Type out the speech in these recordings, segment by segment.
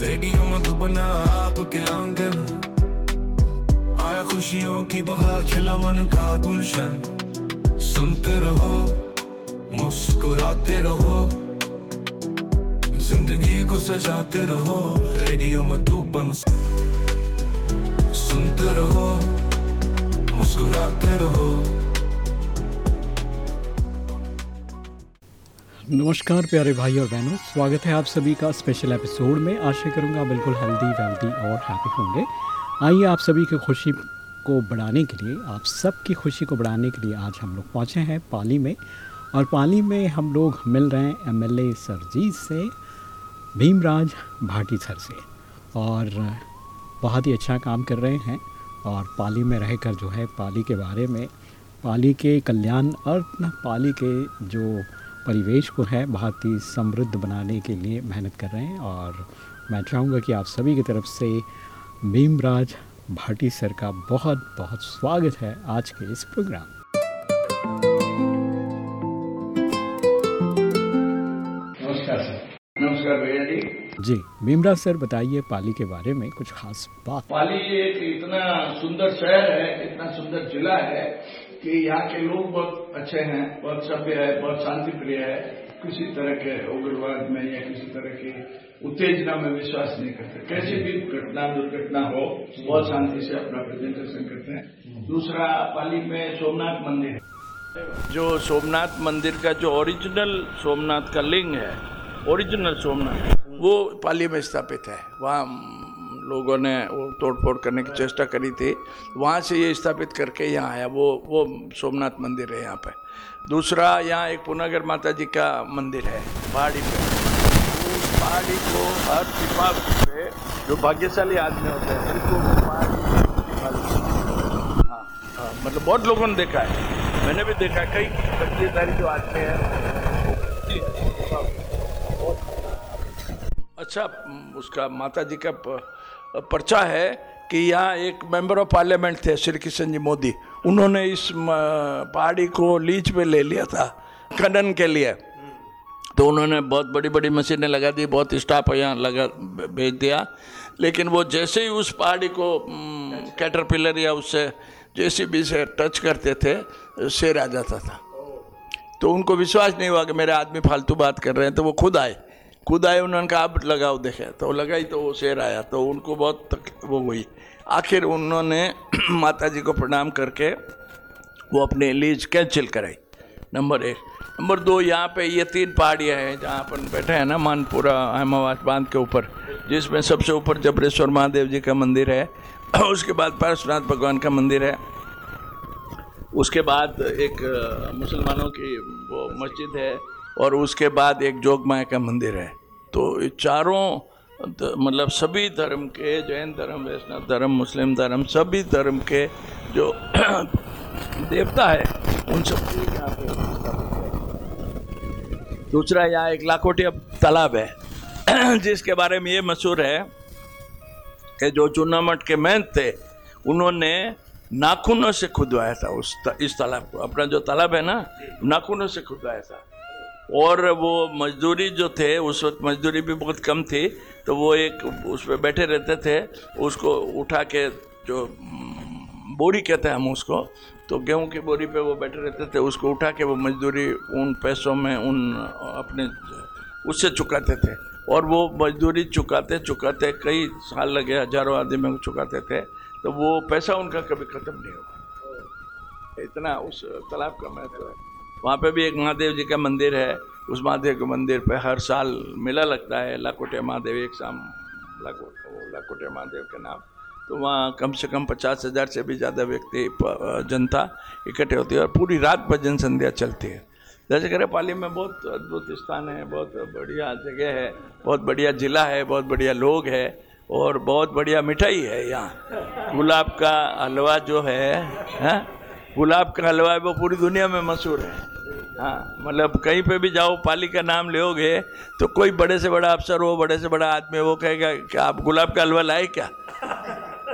Radio Madhuban आपके आँगन। आया खुशियों की बहार खिला मन का गुलशन। सुनते रहो, मुस्कुराते रहो। ज़िंदगी को सजाते रहो, रेडियो मधुबन सुनते रहो, मुस्कुराते रहो। नमस्कार, प्यारे भाई और बहनों। स्वागत है आप सभी का स्पेशल एपिसोड में। आशा करूँगा बिल्कुल हेल्दी वेल्दी और हैप्पी होंगे। आइए आप सभी की खुशी को बढ़ाने के लिए, आप सबकी खुशी को बढ़ाने के लिए आज हम लोग पहुँचे हैं पाली में। और पाली में हम लोग मिल रहे हैं एमएलए सरजीत से, भीमराज भाटी सर से। और बहुत ही अच्छा काम कर रहे हैं। और पाली में रहकर जो है, पाली के बारे में, पाली के कल्याण और पाली के जो परिवेश को है बहुत ही समृद्ध बनाने के लिए मेहनत कर रहे हैं और मैं चाहूँगा कि आप सभी की तरफ़ से भीमराज भाटी सर का बहुत बहुत स्वागत है आज के इस प्रोग्राम नमस्कार सर। नमस्कार भैया जी। जी भीमराज सर बताइए पाली के बारे में कुछ खास बात। पाली एक इतना सुंदर शहर है इतना सुंदर जिला है कि यहाँ के लोग बहुत अच्छे हैं, बहुत सभ्य है, बहुत शांति प्रिय है। किसी तरह के उग्रवाद में या किसी तरह की उत्तेजना में विश्वास नहीं करते। कैसी भी घटना, दुर्घटना हो, बहुत शांति से अपना प्रेजेंटेशन करते हैं। दूसरा पाली में सोमनाथ मंदिर है। जो सोमनाथ मंदिर का जो ओरिजिनल सोमनाथ का लिंग है ओरिजिनल सोमनाथ, वो पाली में स्थापित है। वहाँ लोगों ने वो तोड़फोड़ करने की चेष्टा करी थी। वहाँ से ये स्थापित करके यहाँ आया। वो वो सोमनाथ मंदिर है यहाँ पे। दूसरा यहाँ एक पुनागर माता जी का मंदिर है, पहाड़ी पे। उस पहाड़ी को हर दीपावली पे जो भाग्यशाली आदमी होते हैं, उनको हाँ हाँ मतलब बहुत लोगों ने देखा है। मैंने भी देखा है। कई भाग्यशाली जो आदमी हैं अच्छा उसका माता जी का पर्चा है कि यहाँ एक मेंबर ऑफ़ पार्लियामेंट थे, श्री किशन जी मोदी। उन्होंने इस पहाड़ी को लीज पे ले लिया था, खनन के लिए। तो उन्होंने बहुत बड़ी बड़ी मशीनें लगा दी, बहुत स्टाफ यहाँ लगा भेज दिया। लेकिन वो जैसे ही उस पहाड़ी को कैटरपिलर या उससे जेसीबी से टच करते थे, शेर आ जाता था। तो उनको विश्वास नहीं हुआ कि मेरे आदमी फालतू बात कर रहे हैं तो वो खुद आए। खुद आए, उन्होंने कहा, आप लगाओ, देखे। तो लगाई तो वो शेर आया तो उनको बहुत तक, वो हुई। आखिर उन्होंने माता जी को प्रणाम करके वो अपनी लीज कैंसिल कराई, नंबर एक। नंबर दो, यहाँ पे ये तीन पहाड़ियाँ हैं, जहाँ अपन बैठे हैं ना, मानपुरा अहमाबाद बाँध के ऊपर, जिसमें सबसे ऊपर जबरेश्वर महादेव जी का मंदिर है। उसके बाद पारसनाथ भगवान का मंदिर है। उसके बाद एक मुसलमानों की वो मस्जिद है। और उसके बाद एक जोग माया का मंदिर है। तो चारों मतलब सभी धर्म के, जैन धर्म, वैष्णव धर्म, मुस्लिम धर्म, सभी धर्म के जो देवता है, उन सब यहाँ दूसरा यहाँ एक लाखोटिया तालाब है, जिसके बारे में ये मशहूर है कि जो चूनामठ के महंत थे, उन्होंने नाखूनों से खुदवाया था उस इस तालाब को। अपना जो तालाब है ना, नाखूनों से खुदवाया था। और वो मजदूरी जो थे, उस वक्त मजदूरी भी बहुत कम थी तो वो एक उस पर बैठे रहते थे, उसको उठा के जो बोरी कहते हैं हम उसको तो गेहूँ की बोरी पे वो बैठे रहते थे, उसको उठा के वो मजदूरी उन पैसों में उन, अपने, उससे चुकाते थे। और वो मजदूरी चुकाते चुकाते कई साल लगे, हज़ारों आदमी को चुकाते थे तो वो पैसा उनका कभी ख़त्म नहीं होगा। इतना उस, तालाब का महत्व है। वहाँ पे भी एक महादेव जी का मंदिर है। उस महादेव के मंदिर पे हर साल मेला लगता है लाकोटे महादेव एक शाम लाको लाकोटे महादेव के नाम। तो वहाँ कम से कम पचास हज़ार से भी ज़्यादा व्यक्ति जनता इकट्ठे होती है और पूरी रात भजन संध्या चलती है। जैसे कह रहे पाली में बहुत अद्भुत स्थान है, बहुत बढ़िया जगह है, बहुत बढ़िया जिला है, बहुत बढ़िया लोग है और बहुत बढ़िया मिठाई है यहाँ। गुलाब का हलवा जो है, हैं? गुलाब का हलवा है, वो पूरी दुनिया में मशहूर है। हाँ मतलब कहीं पे भी जाओ, पाली का नाम लोगे तो कोई बड़े से बड़ा अफसर हो, बड़े से बड़ा आदमी वो कहेगा कि आप गुलाब का हलवा लाए क्या?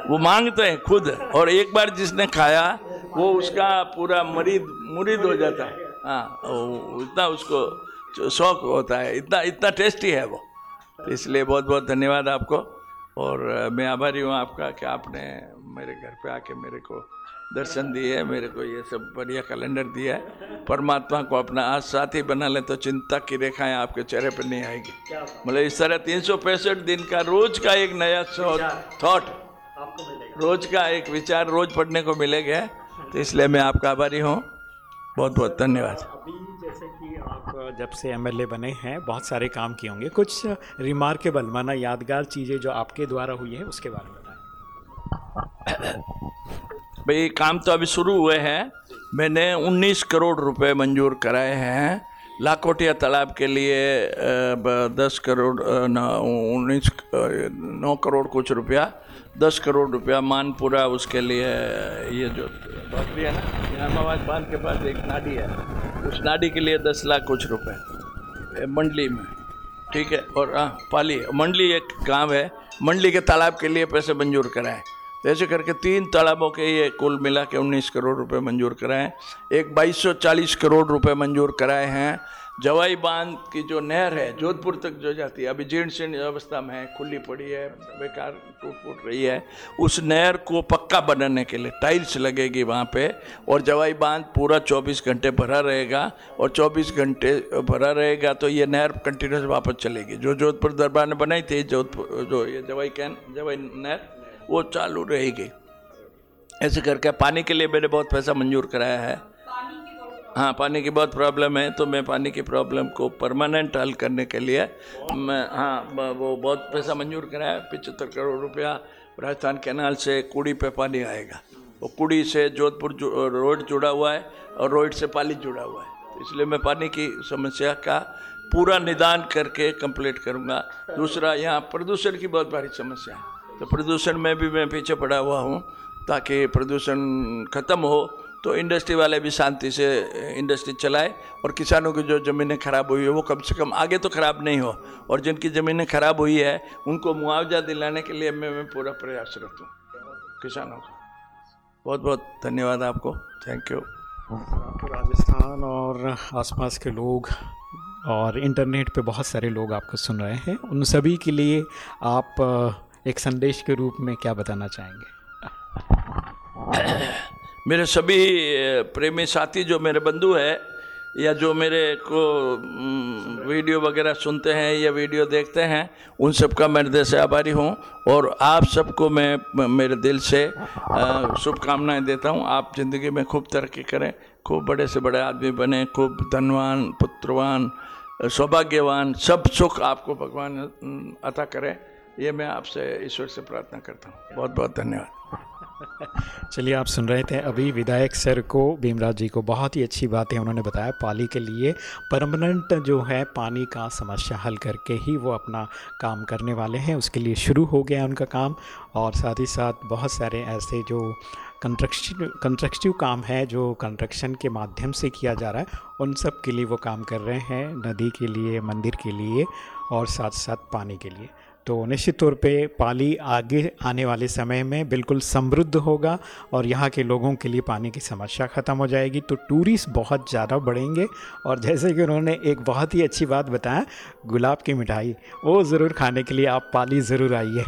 वो मांगते हैं खुद, और एक बार जिसने खाया, वो उसका पूरा मरीद, मुरीद हो जाता है। हाँ इतना उसको शौक होता है, इतना इतना टेस्टी है वो। तो इसलिए बहुत बहुत धन्यवाद आपको, और मैं आभारी हूँ आपका कि आपने मेरे घर पे आके मेरे को दर्शन दिए मेरे को ये सब बढ़िया कैलेंडर दिया है। परमात्मा को अपना आज साथी बना ले तो चिंता की रेखाएँ आपके चेहरे पर नहीं आएगी। मतलब इस तरह तीन सौ पैंसठ दिन का रोज का एक नया थॉट रोज का एक विचार रोज पढ़ने को मिलेगा तो इसलिए मैं आपका आभारी हूँ। बहुत बहुत धन्यवाद। अभी जैसे कि आप जब से एमएलए बने हैं बहुत सारे काम किए होंगे। कुछ रिमार्केबल माना यादगार चीज़ें जो आपके द्वारा हुई है उसके बारे में बताएँ। भाई काम तो अभी शुरू हुए हैं। मैंने 19 करोड़ रुपए मंजूर कराए हैं। लाखोटिया तालाब के लिए दस करोड़ उन्नीस नौ करोड़ कुछ रुपया, दस करोड़ रुपया मानपुरा उसके लिए ये जो बकरी है ना इस्लामाबाद बाँध के पास एक नाडी है। उस नाडी के लिए दस लाख कुछ रुपए मंडली में। ठीक है, और हाँ पाली मंडली एक गाँव है। मंडली के तालाब के लिए पैसे मंजूर कराए। ऐसे करके तीन तालाबों के ये कुल मिला के उन्नीस करोड़ रुपए मंजूर कराए एक बाईस करोड़ रुपए मंजूर कराए हैं। जवाई बाँध की जो नहर है, जोधपुर तक जो जाती है, अभी जीर्ण शीर्ण अवस्था में है, खुली पड़ी है, बेकार टूट फूट रही है। उस नहर को पक्का बनाने के लिए टाइल्स लगेगी वहाँ पे और जवाई बाँध पूरा 24 घंटे भरा रहेगा और 24 घंटे भरा रहेगा तो ये नहर कंटिन्यूस वापस चलेगी। जो जोधपुर दरबार ने बनाई थी, जोधपुर, जो ये जवाई कैन, जवाई नहर वो चालू रहेगी। ऐसे करके पानी के लिए मैंने बहुत पैसा मंजूर कराया है। हाँ पानी की बहुत प्रॉब्लम है तो मैं पानी की प्रॉब्लम को परमानेंट हल करने के लिए मैं हाँ वो बहुत पैसा मंजूर कराया पिचहत्तर करोड़ रुपया राजस्थान कैनाल से कुड़ी पे पानी आएगा। वो कुड़ी से जोधपुर जो, रोड जुड़ा हुआ है और रोड से पाली जुड़ा हुआ है। तो इसलिए मैं पानी की समस्या का पूरा निदान करके कंप्लीट करूँगा। दूसरा यहाँ प्रदूषण की बहुत भारी समस्या है। तो प्रदूषण में भी मैं पीछे पड़ा हुआ हूँ, ताकि प्रदूषण खत्म हो तो इंडस्ट्री वाले भी शांति से इंडस्ट्री चलाए, और किसानों की जो ज़मीनें ख़राब हुई है, वो कम से कम आगे तो ख़राब नहीं हो, और जिनकी ज़मीनें ख़राब हुई है, उनको मुआवजा दिलाने के लिए मैं मैं पूरा प्रयासरत हूँ, किसानों का। बहुत बहुत धन्यवाद आपको थैंक यू राजस्थान और आसपास के लोग, और इंटरनेट पे बहुत सारे लोग आपको सुन रहे हैं, उन सभी के लिए आप एक संदेश के रूप में क्या बताना चाहेंगे? मेरे सभी प्रेमी साथी जो मेरे बंधु है, या जो मेरे को वीडियो वगैरह सुनते हैं, या वीडियो देखते हैं, उन सब का मैं हृदय से आभारी हूँ। और आप सबको मैं मेरे दिल से शुभकामनाएँ देता हूँ। आप ज़िंदगी में खूब तरक्की करें, खूब बड़े से बड़े आदमी बने, खूब धनवान, पुत्रवान, सौभाग्यवान, सब सुख आपको भगवान अता करें। ये मैं आपसे ईश्वर से प्रार्थना करता हूँ। बहुत बहुत धन्यवाद। चलिए, आप सुन रहे थे अभी विधायक सर को, भीमराज जी को। बहुत ही अच्छी बातें उन्होंने बताया पाली के लिए परमानेंट जो है पानी का समस्या हल करके ही वो अपना काम करने वाले हैं। उसके लिए शुरू हो गया उनका काम और साथ ही साथ बहुत सारे ऐसे जो कंस्ट्रक्शन कंस्ट्रक्टिव काम है, जो कंस्ट्रक्शन के माध्यम से किया जा रहा है, उन सब के लिए वो काम कर रहे हैं, नदी के लिए, मंदिर के लिए और साथ साथ पानी के लिए। तो निश्चित तौर पे पाली आगे आने वाले समय में बिल्कुल समृद्ध होगा और यहाँ के लोगों के लिए पानी की समस्या ख़त्म हो जाएगी। तो टूरिस्ट बहुत ज़्यादा बढ़ेंगे और जैसे कि उन्होंने एक बहुत ही अच्छी बात बताया, गुलाब की मिठाई, वो ज़रूर खाने के लिए आप पाली ज़रूर आइए।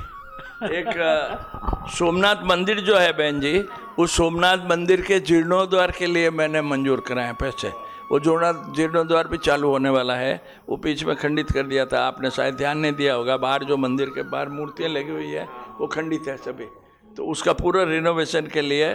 एक सोमनाथ मंदिर जो है बहन जी, उस सोमनाथ मंदिर के जीर्णोद्वार के लिए मैंने मंजूर कराए पैसे। वो जोड़ा जीर्णोद्वार भी चालू होने वाला है। वो बीच में खंडित कर दिया था। आपने शायद ध्यान नहीं दिया होगा। बाहर जो मंदिर के बाहर मूर्तियाँ लगी हुई है, वो खंडित है सभी। तो उसका पूरा रिनोवेशन के लिए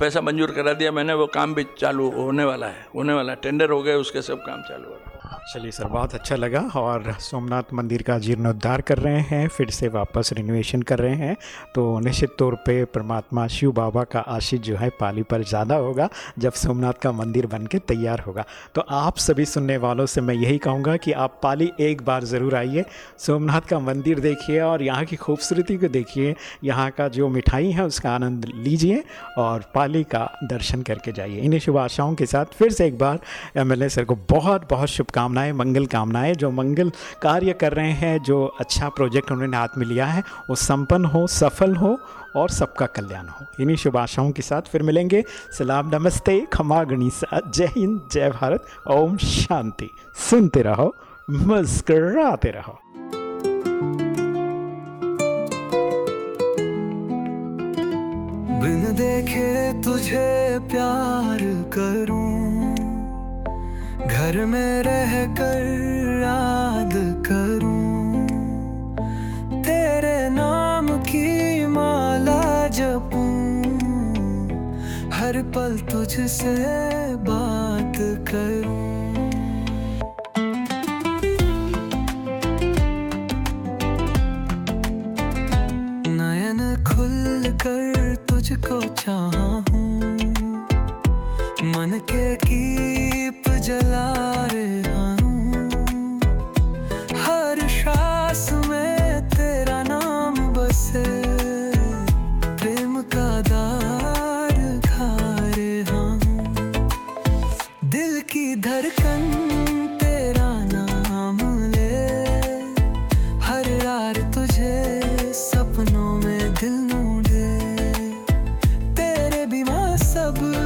पैसा मंजूर करा दिया मैंने। वो काम भी चालू होने वाला है। होने वाला टेंडर हो गए, उसके सब काम चालू हो रहा है। चलिए सर, बहुत अच्छा लगा और सोमनाथ मंदिर का जीर्णोद्धार कर रहे हैं, फिर से वापस रिनोवेशन कर रहे हैं। तो निश्चित तौर पे परमात्मा शिव बाबा का आशीष जो है पाली पर ज़्यादा होगा, जब सोमनाथ का मंदिर बन के तैयार होगा। तो आप सभी सुनने वालों से मैं यही कहूँगा कि आप पाली एक बार ज़रूर आइए। सोमनाथ का मंदिर देखिए और यहाँ की खूबसूरती को देखिए। यहाँ का जो मिठाई है, उसका आनंद लीजिए और पाली का दर्शन करके जाइए। इन्हीं शुभ आशाओं के साथ फिर से एक बार एमएलए सर को बहुत बहुत शुभकामनाएँ। शुभकामनाएँ मंगल कामनाएँ, जो मंगल कार्य कर रहे हैं, जो अच्छा प्रोजेक्ट उन्होंने हाथ में लिया है, वो संपन्न हो, सफल हो और सबका कल्याण हो। इन्हीं शुभ आशाओं के साथ फिर मिलेंगे। सलाम, नमस्ते, खमा गणिसा, जय हिंद, जय भारत, ओम शांति। सुनते रहो, मुस्कराते रहो। बिन देखे तुझे प्यार करूँ घर में रह कर याद करूँ। तेरे नाम की माला जपूं। हर पल तुझसे बात करूँ। नयन खुल कर तुझको चाहा। मन के कीप जला रहा हूँ। हर में तेरा नाम दिल की धड़कन तेरा नाम ले। हर तुझे सपनों में दिल तेरे बिना सब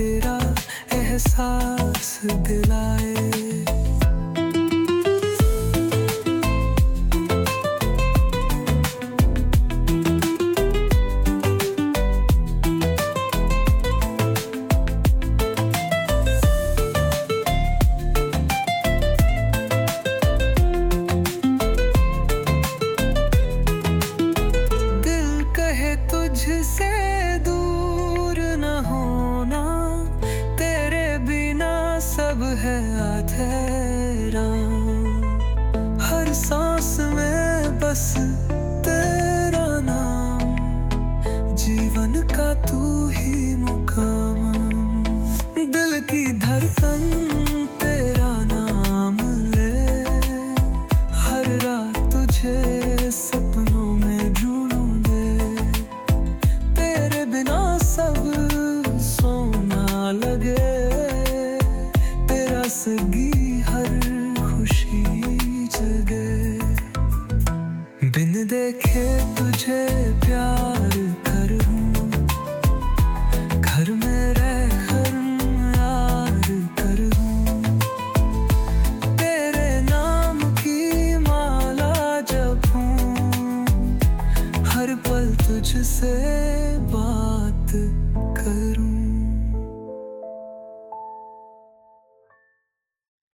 तेरा एहसास दिलाए। तुझे